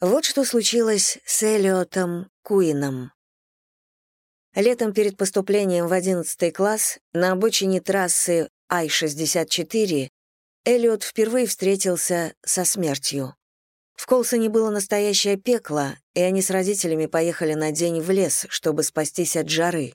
Вот что случилось с Элиотом Куином. Летом перед поступлением в 11 класс на обочине трассы Ай-64 Элиот впервые встретился со смертью. В Колсоне было настоящее пекло, и они с родителями поехали на день в лес, чтобы спастись от жары.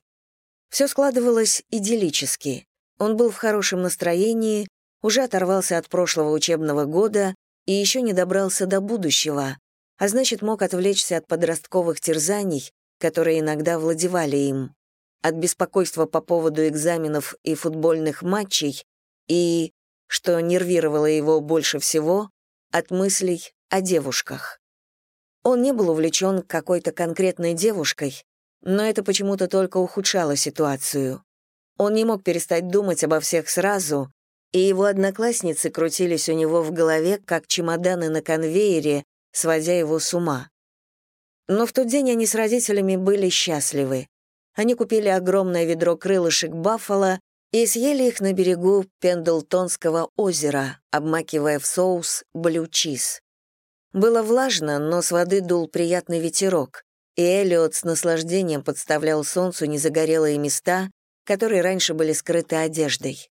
Все складывалось идиллически. Он был в хорошем настроении, уже оторвался от прошлого учебного года и еще не добрался до будущего, а значит, мог отвлечься от подростковых терзаний, которые иногда владевали им, от беспокойства по поводу экзаменов и футбольных матчей и, что нервировало его больше всего, от мыслей о девушках. Он не был увлечен какой-то конкретной девушкой, но это почему-то только ухудшало ситуацию. Он не мог перестать думать обо всех сразу, и его одноклассницы крутились у него в голове, как чемоданы на конвейере, сводя его с ума. Но в тот день они с родителями были счастливы. Они купили огромное ведро крылышек Баффало и съели их на берегу Пендлтонского озера, обмакивая в соус блю-чиз. Было влажно, но с воды дул приятный ветерок, и Эллиот с наслаждением подставлял солнцу незагорелые места, которые раньше были скрыты одеждой.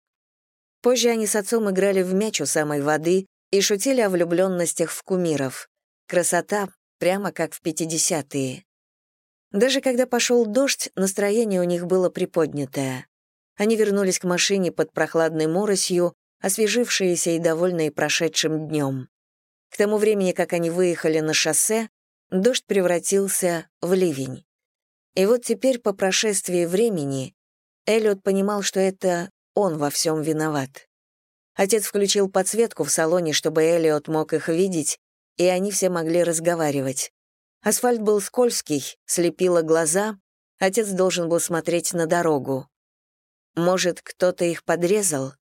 Позже они с отцом играли в мяч у самой воды и шутили о влюбленностях в кумиров. Красота, прямо как в 50-е. Даже когда пошел дождь, настроение у них было приподнятое. Они вернулись к машине под прохладной моросью, освежившиеся и довольные прошедшим днем. К тому времени, как они выехали на шоссе, дождь превратился в ливень. И вот теперь, по прошествии времени, Эллиот понимал, что это он во всем виноват. Отец включил подсветку в салоне, чтобы Эллиот мог их видеть, и они все могли разговаривать. Асфальт был скользкий, слепило глаза, отец должен был смотреть на дорогу. Может, кто-то их подрезал?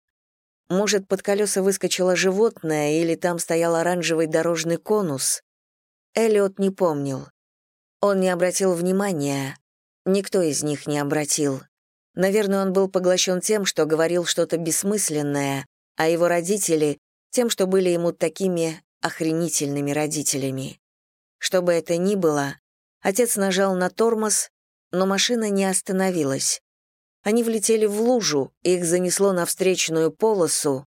Может, под колеса выскочило животное, или там стоял оранжевый дорожный конус? Эллиот не помнил. Он не обратил внимания. Никто из них не обратил. Наверное, он был поглощен тем, что говорил что-то бессмысленное, а его родители — тем, что были ему такими охренительными родителями. Что бы это ни было, отец нажал на тормоз, но машина не остановилась. Они влетели в лужу, их занесло на встречную полосу,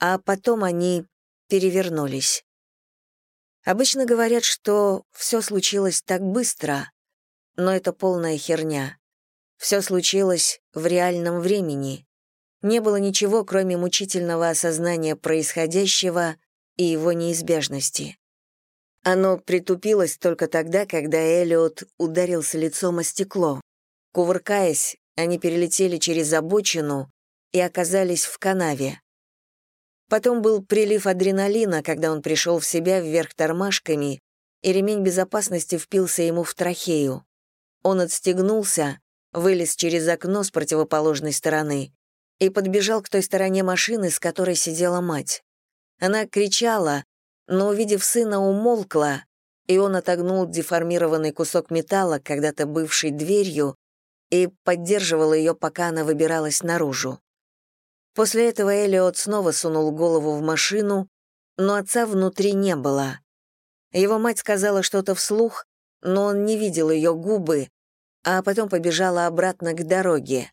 а потом они перевернулись. Обычно говорят, что все случилось так быстро, но это полная херня. Все случилось в реальном времени. Не было ничего, кроме мучительного осознания происходящего и его неизбежности. Оно притупилось только тогда, когда Элиот ударился лицом о стекло. Кувыркаясь, они перелетели через обочину и оказались в канаве. Потом был прилив адреналина, когда он пришел в себя вверх тормашками, и ремень безопасности впился ему в трахею. Он отстегнулся, вылез через окно с противоположной стороны и подбежал к той стороне машины, с которой сидела мать. Она кричала, но, увидев сына, умолкла, и он отогнул деформированный кусок металла, когда-то бывший дверью, и поддерживал ее, пока она выбиралась наружу. После этого Элиот снова сунул голову в машину, но отца внутри не было. Его мать сказала что-то вслух, но он не видел ее губы, а потом побежала обратно к дороге.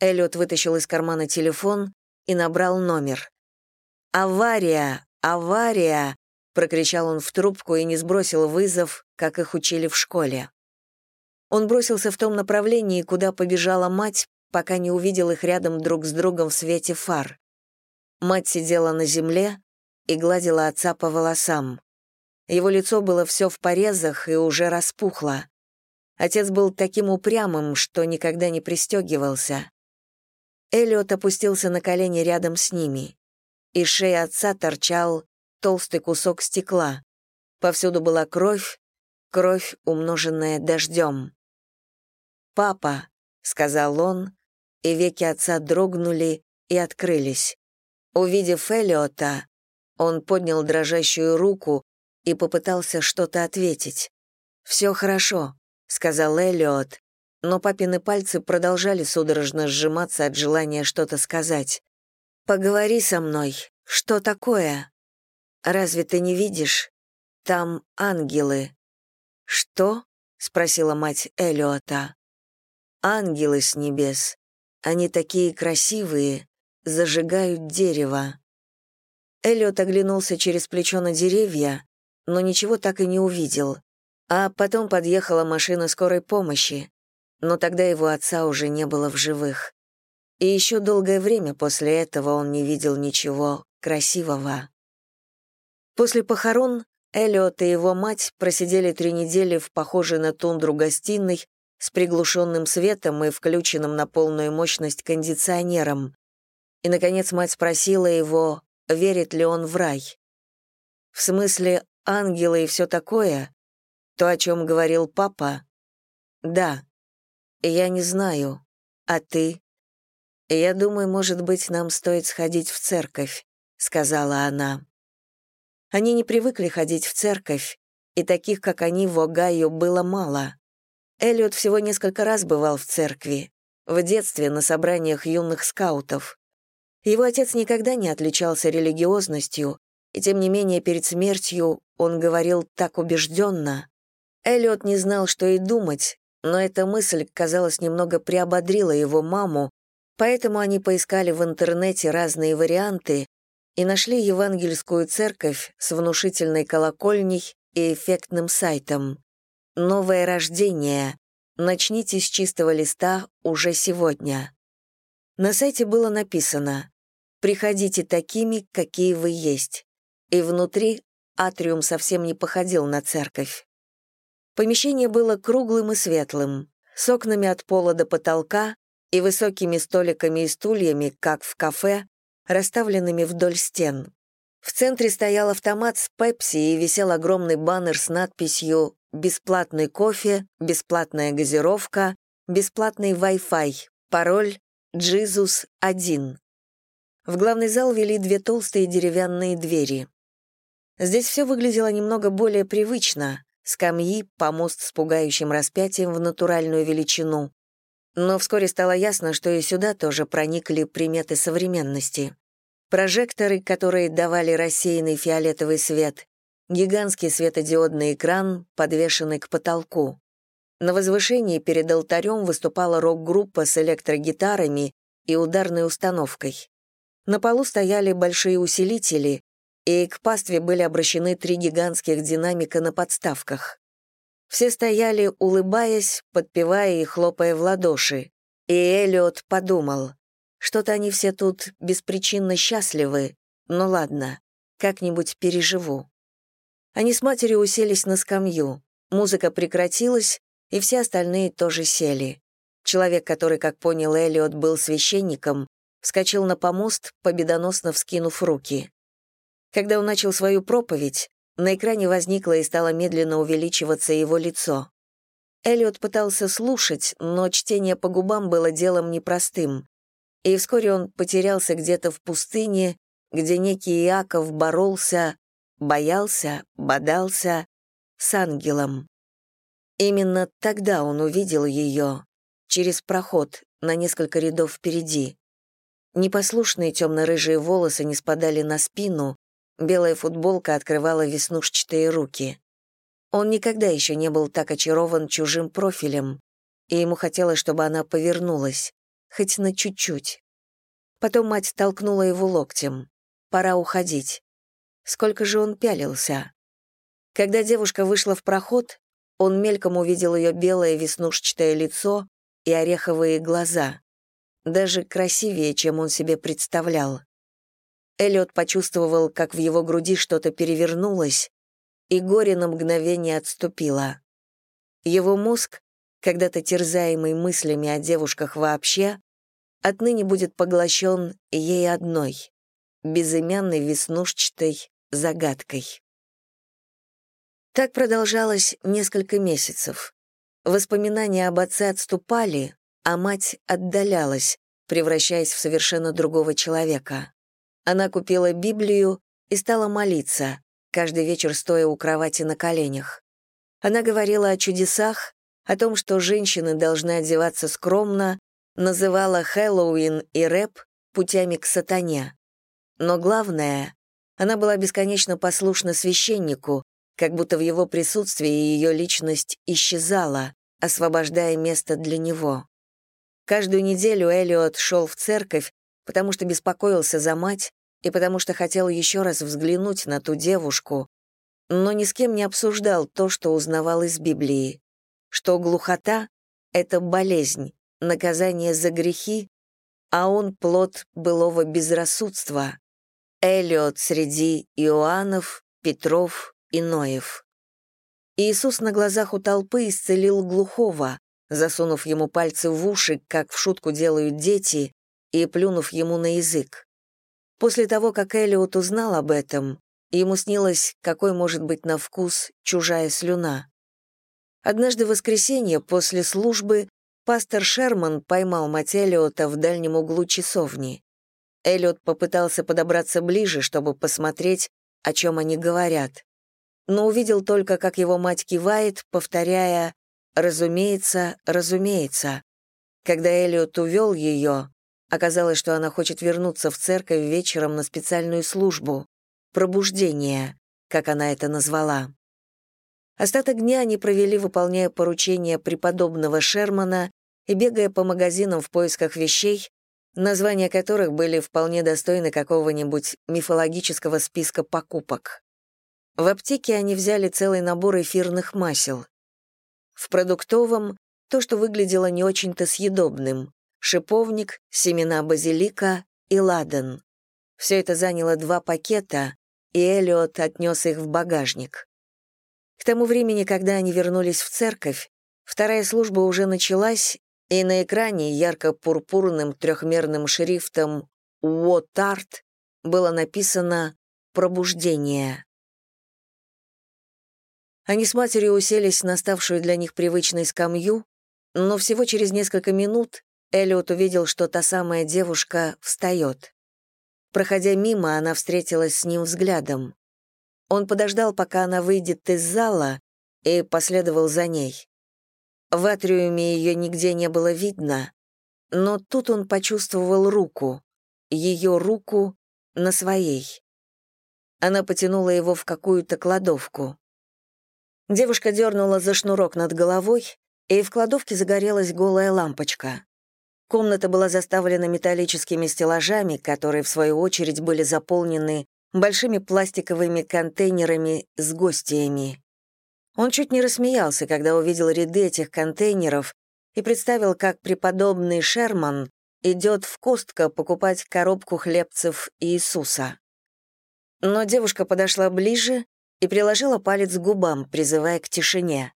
Эллиот вытащил из кармана телефон и набрал номер. «Авария! Авария!» — прокричал он в трубку и не сбросил вызов, как их учили в школе. Он бросился в том направлении, куда побежала мать, пока не увидел их рядом друг с другом в свете фар. Мать сидела на земле и гладила отца по волосам. Его лицо было все в порезах и уже распухло. Отец был таким упрямым, что никогда не пристегивался. Эллиот опустился на колени рядом с ними. Из шеи отца торчал толстый кусок стекла. Повсюду была кровь, кровь, умноженная дождем. «Папа», — сказал он, и веки отца дрогнули и открылись. Увидев Элиота, он поднял дрожащую руку и попытался что-то ответить. «Все хорошо», — сказал Элиот, но папины пальцы продолжали судорожно сжиматься от желания что-то сказать. «Поговори со мной. Что такое? Разве ты не видишь? там ангелы». «Что?» — спросила мать Элиота. «Ангелы с небес. Они такие красивые, зажигают дерево». Эллиот оглянулся через плечо на деревья, но ничего так и не увидел. А потом подъехала машина скорой помощи, но тогда его отца уже не было в живых. И еще долгое время после этого он не видел ничего красивого. После похорон Эллиот и его мать просидели три недели в похожей на тундру гостиной с приглушенным светом и включенным на полную мощность кондиционером. И, наконец, мать спросила его, верит ли он в рай. В смысле, ангелы и все такое? То, о чем говорил папа? Да. Я не знаю. А ты? Я думаю, может быть, нам стоит сходить в церковь, сказала она. Они не привыкли ходить в церковь, и таких, как они, в Огайо было мало. Эллиот всего несколько раз бывал в церкви, в детстве на собраниях юных скаутов. Его отец никогда не отличался религиозностью, и тем не менее перед смертью он говорил так убежденно. Эллиот не знал, что и думать, но эта мысль, казалось, немного приободрила его маму, поэтому они поискали в интернете разные варианты и нашли евангельскую церковь с внушительной колокольней и эффектным сайтом. «Новое рождение. Начните с чистого листа уже сегодня». На сайте было написано «Приходите такими, какие вы есть». И внутри атриум совсем не походил на церковь. Помещение было круглым и светлым, с окнами от пола до потолка и высокими столиками и стульями, как в кафе, расставленными вдоль стен. В центре стоял автомат с пепси и висел огромный баннер с надписью «Бесплатный кофе», «Бесплатная газировка», «Бесплатный Wi-Fi», пароль «Джизус-1». В главный зал вели две толстые деревянные двери. Здесь все выглядело немного более привычно. Скамьи, помост с пугающим распятием в натуральную величину, но вскоре стало ясно, что и сюда тоже проникли приметы современности. Прожекторы, которые давали рассеянный фиолетовый свет, гигантский светодиодный экран, подвешенный к потолку. На возвышении перед алтарем выступала рок-группа с электрогитарами и ударной установкой. На полу стояли большие усилители, и к пастве были обращены три гигантских динамика на подставках. Все стояли, улыбаясь, подпевая и хлопая в ладоши. И Эллиот подумал, что-то они все тут беспричинно счастливы, ну ладно, как-нибудь переживу. Они с матерью уселись на скамью, музыка прекратилась, и все остальные тоже сели. Человек, который, как понял Эллиот, был священником, вскочил на помост, победоносно вскинув руки. Когда он начал свою проповедь, на экране возникло и стало медленно увеличиваться его лицо. Эллиот пытался слушать, но чтение по губам было делом непростым. И вскоре он потерялся где-то в пустыне, где некий Иаков боролся, боялся, бодался с ангелом. Именно тогда он увидел ее, через проход, на несколько рядов впереди. Непослушные темно-рыжие волосы не спадали на спину, Белая футболка открывала веснушчатые руки. Он никогда еще не был так очарован чужим профилем, и ему хотелось, чтобы она повернулась, хоть на чуть-чуть. Потом мать толкнула его локтем. Пора уходить. Сколько же он пялился. Когда девушка вышла в проход, он мельком увидел ее белое веснушчатое лицо и ореховые глаза. Даже красивее, чем он себе представлял. Эллиот почувствовал, как в его груди что-то перевернулось, и горе на мгновение отступило. Его мозг, когда-то терзаемый мыслями о девушках вообще, отныне будет поглощен ей одной, безымянной веснушчатой загадкой. Так продолжалось несколько месяцев. Воспоминания об отце отступали, а мать отдалялась, превращаясь в совершенно другого человека. Она купила Библию и стала молиться, каждый вечер стоя у кровати на коленях. Она говорила о чудесах, о том, что женщины должны одеваться скромно, называла Хэллоуин и рэп путями к сатане. Но главное, она была бесконечно послушна священнику, как будто в его присутствии ее личность исчезала, освобождая место для него. Каждую неделю Элиот шел в церковь, потому что беспокоился за мать и потому что хотел еще раз взглянуть на ту девушку, но ни с кем не обсуждал то, что узнавал из Библии, что глухота — это болезнь, наказание за грехи, а он плод былого безрассудства. Элиот среди Иоаннов, Петров и Ноев. Иисус на глазах у толпы исцелил глухого, засунув ему пальцы в уши, как в шутку делают дети, и плюнув ему на язык. После того, как Элиот узнал об этом, ему снилось, какой может быть на вкус чужая слюна. Однажды в воскресенье после службы пастор Шерман поймал мать Элиота в дальнем углу часовни. Эллиот попытался подобраться ближе, чтобы посмотреть, о чем они говорят. Но увидел только, как его мать кивает, повторяя «разумеется, разумеется». Когда Эллиот увел ее, оказалось, что она хочет вернуться в церковь вечером на специальную службу «пробуждение», как она это назвала. Остаток дня они провели, выполняя поручения преподобного Шермана и бегая по магазинам в поисках вещей, названия которых были вполне достойны какого-нибудь мифологического списка покупок. В аптеке они взяли целый набор эфирных масел. В продуктовом — то, что выглядело не очень-то съедобным — шиповник, семена базилика и ладан. Все это заняло два пакета, и Эллиот отнес их в багажник. К тому времени, когда они вернулись в церковь, вторая служба уже началась, и на экране ярко-пурпурным трехмерным шрифтом «Уотарт» было написано «Пробуждение». Они с матерью уселись на ставшую для них привычной скамью, но всего через несколько минут Эллиот увидел, что та самая девушка встает. Проходя мимо, она встретилась с ним взглядом. Он подождал, пока она выйдет из зала, и последовал за ней. В атриуме ее нигде не было видно, но тут он почувствовал руку, ее руку на своей. Она потянула его в какую-то кладовку. Девушка дернула за шнурок над головой, и в кладовке загорелась голая лампочка. Комната была заставлена металлическими стеллажами, которые, в свою очередь, были заполнены большими пластиковыми контейнерами с гостями. Он чуть не рассмеялся, когда увидел ряды этих контейнеров и представил, как преподобный Шерман идет в Костко покупать коробку хлебцев Иисуса. Но девушка подошла ближе и приложила палец к губам, призывая к тишине.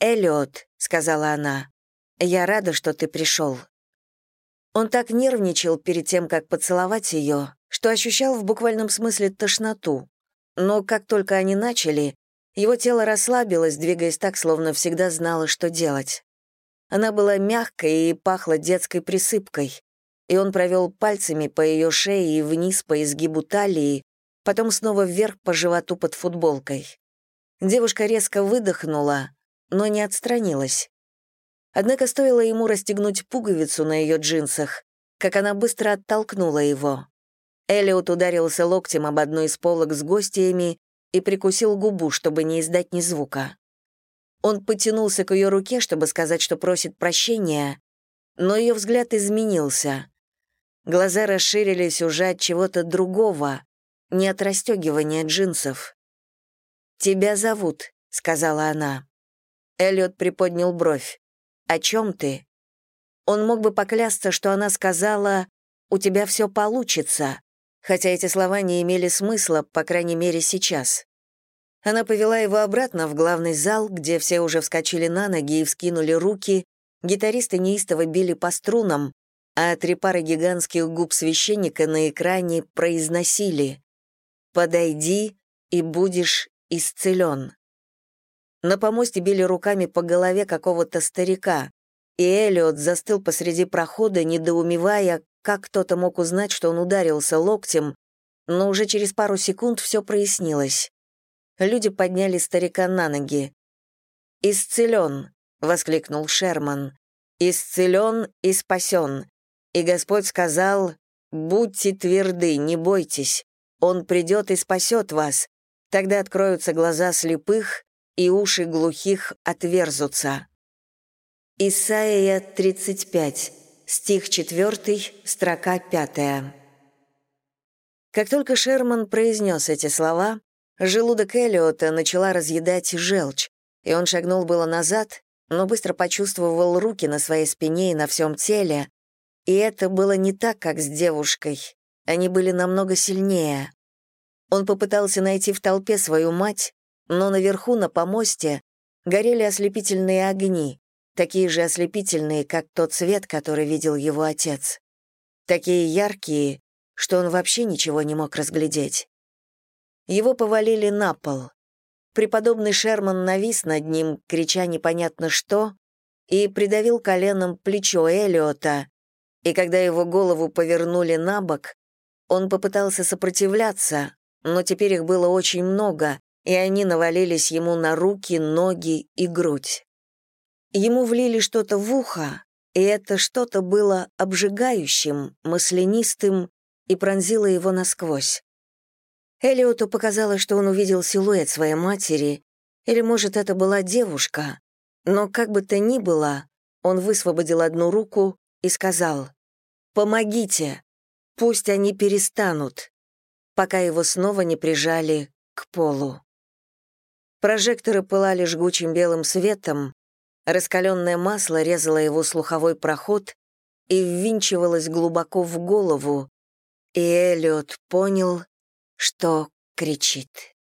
«Эллиот», — сказала она, — «я рада, что ты пришел». Он так нервничал перед тем, как поцеловать ее, что ощущал в буквальном смысле тошноту. Но как только они начали, его тело расслабилось, двигаясь так, словно всегда знала, что делать. Она была мягкой и пахла детской присыпкой, и он провел пальцами по ее шее и вниз по изгибу талии, потом снова вверх по животу под футболкой. Девушка резко выдохнула, но не отстранилась. Однако стоило ему расстегнуть пуговицу на ее джинсах, как она быстро оттолкнула его. Элиот ударился локтем об одну из полок с гостями и прикусил губу, чтобы не издать ни звука. Он потянулся к ее руке, чтобы сказать, что просит прощения, но ее взгляд изменился. Глаза расширились уже от чего-то другого, не от расстегивания джинсов. «Тебя зовут», — сказала она. Эллиот приподнял бровь. «О чем ты?» Он мог бы поклясться, что она сказала «У тебя все получится», хотя эти слова не имели смысла, по крайней мере, сейчас. Она повела его обратно в главный зал, где все уже вскочили на ноги и вскинули руки, гитаристы неистово били по струнам, а три пары гигантских губ священника на экране произносили «Подойди, и будешь исцелен». На помосте били руками по голове какого-то старика, и Элиот застыл посреди прохода, недоумевая, как кто-то мог узнать, что он ударился локтем, но уже через пару секунд все прояснилось. Люди подняли старика на ноги. «Исцелен!» — воскликнул Шерман. «Исцелен и спасен!» И Господь сказал, «Будьте тверды, не бойтесь. Он придет и спасет вас. Тогда откроются глаза слепых, и уши глухих отверзутся. Исайя 35, стих 4, строка 5. Как только Шерман произнес эти слова, желудок Эллиота начала разъедать желчь, и он шагнул было назад, но быстро почувствовал руки на своей спине и на всем теле, и это было не так, как с девушкой. Они были намного сильнее. Он попытался найти в толпе свою мать, но наверху, на помосте, горели ослепительные огни, такие же ослепительные, как тот свет, который видел его отец. Такие яркие, что он вообще ничего не мог разглядеть. Его повалили на пол. Преподобный Шерман навис над ним, крича непонятно что, и придавил коленом плечо Элиота, и когда его голову повернули на бок, он попытался сопротивляться, но теперь их было очень много, и они навалились ему на руки, ноги и грудь. Ему влили что-то в ухо, и это что-то было обжигающим, маслянистым и пронзило его насквозь. Элиоту показалось, что он увидел силуэт своей матери, или, может, это была девушка, но как бы то ни было, он высвободил одну руку и сказал «Помогите, пусть они перестанут», пока его снова не прижали к полу. Прожекторы пылали жгучим белым светом, раскаленное масло резало его слуховой проход и ввинчивалось глубоко в голову, и Эллиот понял, что кричит.